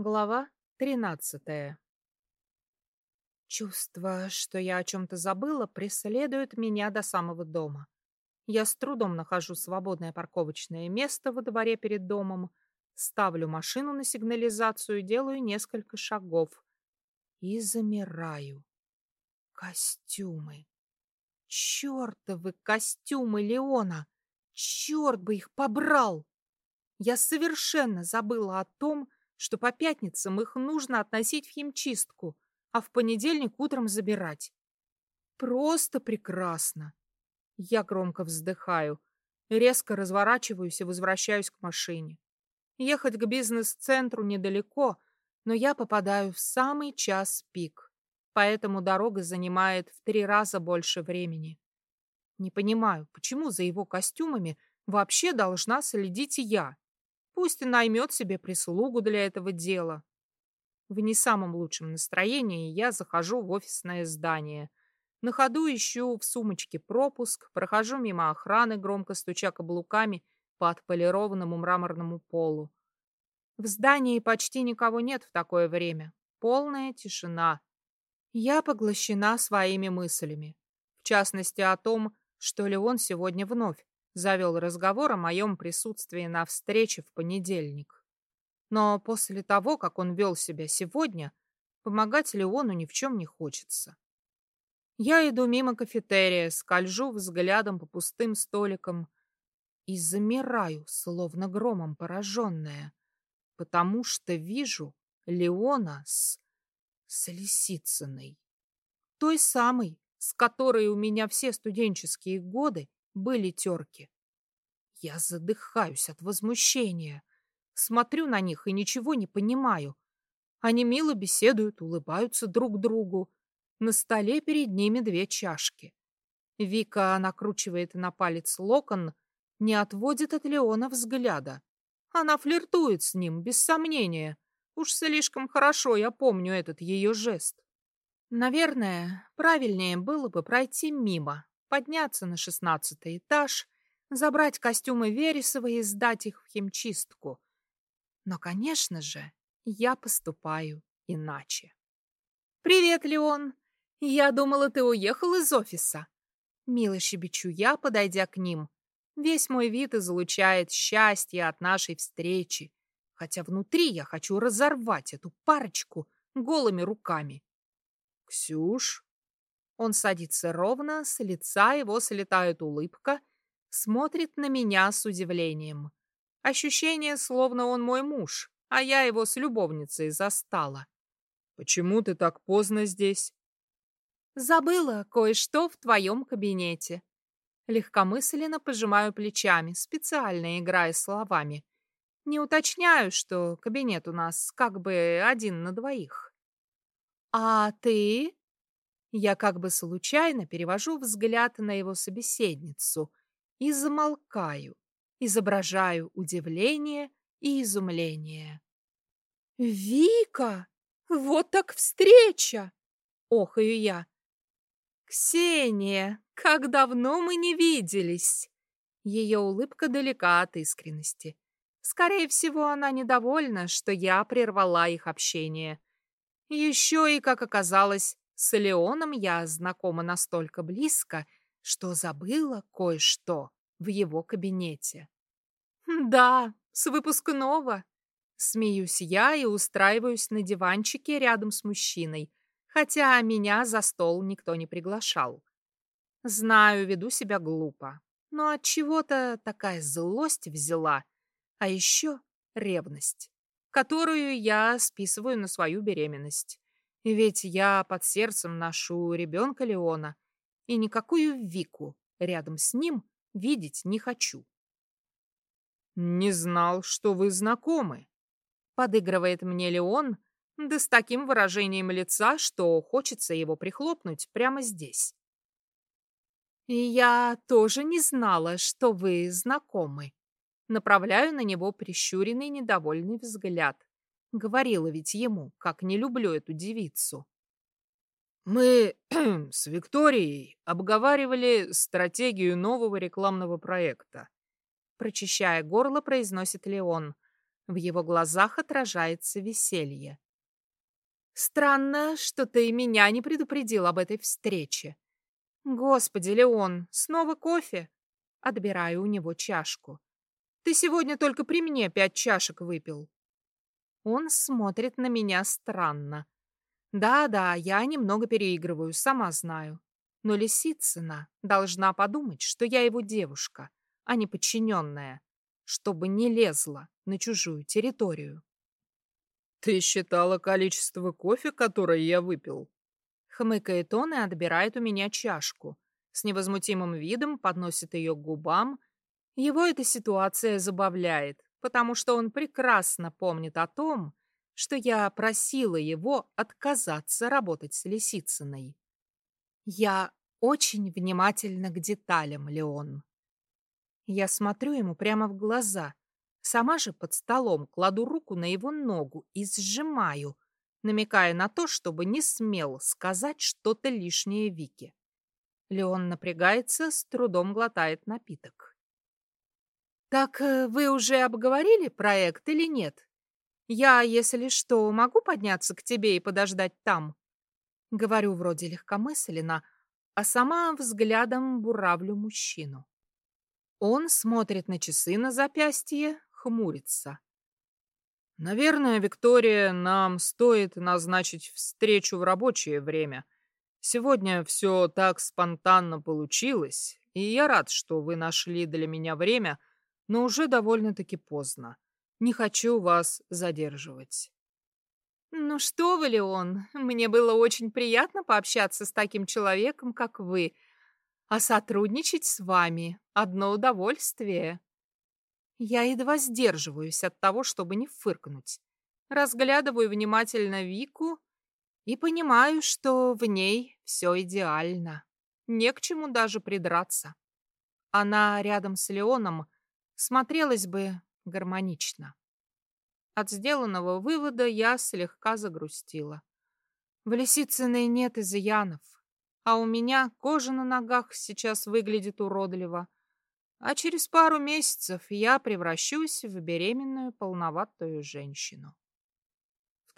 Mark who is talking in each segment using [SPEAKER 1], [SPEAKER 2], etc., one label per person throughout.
[SPEAKER 1] Глава тринадцатая Чувство, что я о чем-то забыла, преследует меня до самого дома. Я с трудом нахожу свободное парковочное место во дворе перед домом, ставлю машину на сигнализацию, делаю несколько шагов и замираю. Костюмы. Чёртовы костюмы Леона! Черт бы их побрал! Я совершенно забыла о том, что по пятницам их нужно относить в химчистку, а в понедельник утром забирать. Просто прекрасно. Я громко вздыхаю, резко разворачиваюсь и возвращаюсь к машине. Ехать к бизнес-центру недалеко, но я попадаю в самый час пик, поэтому дорога занимает в три раза больше времени. Не понимаю, почему за его костюмами вообще должна следить я. Пусть и наймет себе прислугу для этого дела. В не самом лучшем настроении я захожу в офисное здание. На ходу ищу в сумочке пропуск, прохожу мимо охраны, громко стуча каблуками по отполированному мраморному полу. В здании почти никого нет в такое время. Полная тишина. Я поглощена своими мыслями. В частности о том, что Леон сегодня вновь завел разговор о моем присутствии на встрече в понедельник. Но после того, как он вел себя сегодня, помогать Леону ни в чем не хочется. Я иду мимо кафетерия, скольжу взглядом по пустым столикам и замираю, словно громом пораженная, потому что вижу Леона с... с Лисицыной. Той самой, с которой у меня все студенческие годы были терки. Я задыхаюсь от возмущения. Смотрю на них и ничего не понимаю. Они мило беседуют, улыбаются друг другу. На столе перед ними две чашки. Вика накручивает на палец локон, не отводит от Леона взгляда. Она флиртует с ним, без сомнения. Уж слишком хорошо я помню этот ее жест. Наверное, правильнее было бы пройти мимо, подняться на шестнадцатый этаж, забрать костюмы Вересова и сдать их в химчистку. Но, конечно же, я поступаю иначе. «Привет, Леон! Я думала, ты уехал из офиса!» Мило щебечу я, подойдя к ним. Весь мой вид излучает счастье от нашей встречи, хотя внутри я хочу разорвать эту парочку голыми руками. «Ксюш, он садится ровно, с лица его слетает улыбка, смотрит на меня с удивлением. Ощущение, словно он мой муж, а я его с любовницей застала. «Почему ты так поздно здесь?» «Забыла кое-что в твоем кабинете». Легкомысленно пожимаю плечами, специально играя словами. Не уточняю, что кабинет у нас как бы один на двоих. «А ты?» Я как бы случайно перевожу взгляд на его собеседницу и замолкаю, изображаю удивление и изумление. «Вика! Вот так встреча!» — охаю я. «Ксения, как давно мы не виделись!» Ее улыбка далека от искренности. Скорее всего, она недовольна, что я прервала их общение. Еще и, как оказалось, с Леоном я знакома настолько близко, что забыла кое-что в его кабинете. «Да, с выпускного!» Смеюсь я и устраиваюсь на диванчике рядом с мужчиной, хотя меня за стол никто не приглашал. Знаю, веду себя глупо, но от чего-то такая злость взяла, а еще ревность, которую я списываю на свою беременность. Ведь я под сердцем ношу ребенка Леона, и никакую Вику рядом с ним видеть не хочу. «Не знал, что вы знакомы», — подыгрывает мне Леон, да с таким выражением лица, что хочется его прихлопнуть прямо здесь. «Я тоже не знала, что вы знакомы», — направляю на него прищуренный недовольный взгляд. Говорила ведь ему, как не люблю эту девицу. Мы с Викторией обговаривали стратегию нового рекламного проекта. Прочищая горло, произносит Леон. В его глазах отражается веселье. Странно, что ты меня не предупредил об этой встрече. Господи, Леон, снова кофе? Отбираю у него чашку. Ты сегодня только при мне пять чашек выпил. Он смотрит на меня странно. Да-да, я немного переигрываю, сама знаю. Но Лисицына должна подумать, что я его девушка, а не подчиненная, чтобы не лезла на чужую территорию.
[SPEAKER 2] «Ты считала количество кофе, которое я выпил?»
[SPEAKER 1] Хмыкает он и отбирает у меня чашку. С невозмутимым видом подносит ее к губам. Его эта ситуация забавляет, потому что он прекрасно помнит о том, что я просила его отказаться работать с Лисицыной. Я очень внимательна к деталям, Леон. Я смотрю ему прямо в глаза, сама же под столом кладу руку на его ногу и сжимаю, намекая на то, чтобы не смел сказать что-то лишнее Вике. Леон напрягается, с трудом глотает напиток. «Так э, вы уже обговорили проект или нет? Я, если что, могу подняться к тебе и подождать там?» Говорю вроде легкомысленно, а сама взглядом буравлю мужчину. Он смотрит на часы на запястье, хмурится.
[SPEAKER 2] «Наверное, Виктория, нам стоит назначить встречу в рабочее время. Сегодня все так спонтанно получилось, и я рад, что вы нашли для меня время, но уже довольно-таки поздно. Не хочу вас задерживать.
[SPEAKER 1] Ну что вы, Леон, мне было очень приятно пообщаться с таким человеком, как вы. А сотрудничать с вами — одно удовольствие. Я едва сдерживаюсь от того, чтобы не фыркнуть. Разглядываю внимательно Вику и понимаю, что в ней все идеально. Не к чему даже придраться. Она рядом с Леоном смотрелась бы гармонично. От сделанного вывода я слегка загрустила. В Лисицыной нет изъянов, а у меня кожа на ногах сейчас выглядит уродливо, а через пару месяцев я превращусь в беременную полноватую женщину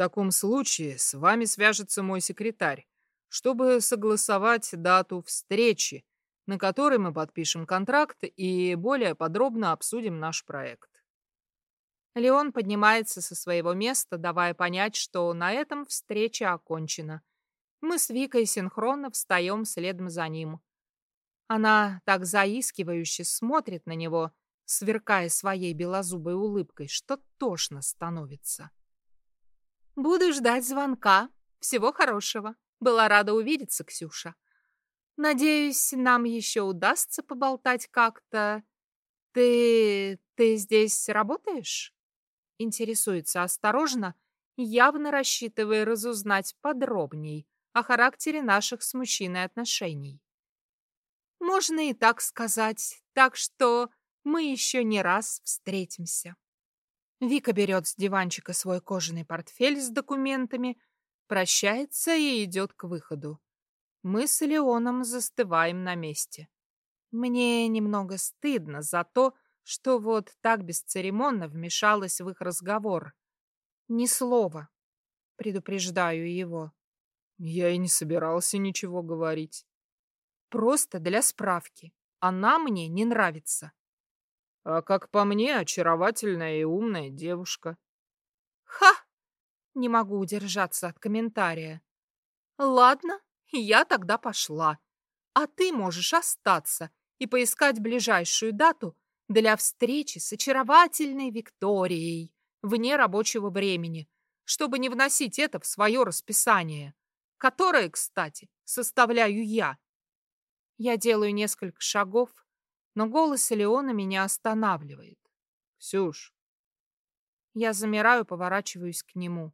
[SPEAKER 2] таком случае с вами свяжется мой секретарь, чтобы согласовать дату встречи, на которой мы подпишем контракт и более подробно обсудим наш проект.
[SPEAKER 1] Леон поднимается со своего места, давая понять, что на этом встреча окончена. Мы с Викой синхронно встаем следом за ним. Она так заискивающе смотрит на него, сверкая своей белозубой улыбкой, что тошно становится. Буду ждать звонка. Всего хорошего. Была рада увидеться, Ксюша. Надеюсь, нам еще удастся поболтать как-то. Ты... ты здесь работаешь? Интересуется осторожно, явно рассчитывая разузнать подробней о характере наших с мужчиной отношений. Можно и так сказать, так что мы еще не раз встретимся. Вика берет с диванчика свой кожаный портфель с документами, прощается и идет к выходу. Мы с Леоном застываем на месте. Мне немного стыдно за то, что вот так бесцеремонно вмешалась в их разговор. Ни слова. Предупреждаю его.
[SPEAKER 2] Я и не собирался ничего говорить.
[SPEAKER 1] Просто для справки. Она мне не нравится.
[SPEAKER 2] А как по мне, очаровательная и умная девушка.
[SPEAKER 1] Ха! Не могу удержаться от комментария. Ладно, я тогда пошла. А ты можешь остаться и поискать ближайшую дату для встречи с очаровательной Викторией вне рабочего времени, чтобы не вносить это в свое расписание, которое, кстати, составляю я. Я делаю несколько шагов но голос Леона меня останавливает.
[SPEAKER 2] «Ксюш!»
[SPEAKER 1] Я замираю, поворачиваюсь к нему.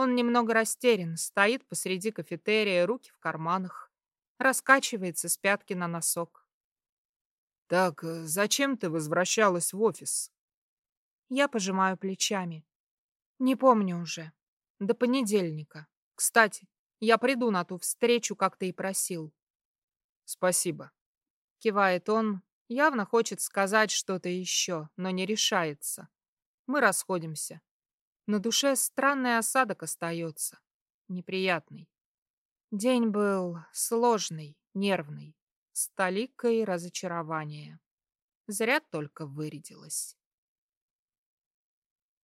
[SPEAKER 1] Он немного растерян, стоит посреди кафетерия, руки в карманах, раскачивается с пятки на носок.
[SPEAKER 2] «Так э, зачем ты возвращалась в офис?»
[SPEAKER 1] Я пожимаю плечами. Не помню уже. До понедельника. Кстати, я приду на ту встречу, как ты и просил.
[SPEAKER 2] Спасибо.
[SPEAKER 1] Кивает он, Явно хочет сказать что-то еще, но не решается. Мы расходимся. На душе странный осадок остается. Неприятный. День был сложный, нервный, с толикой разочарования. Зря только вырядилась.